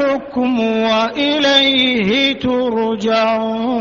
الحكم وإليه ترجعون.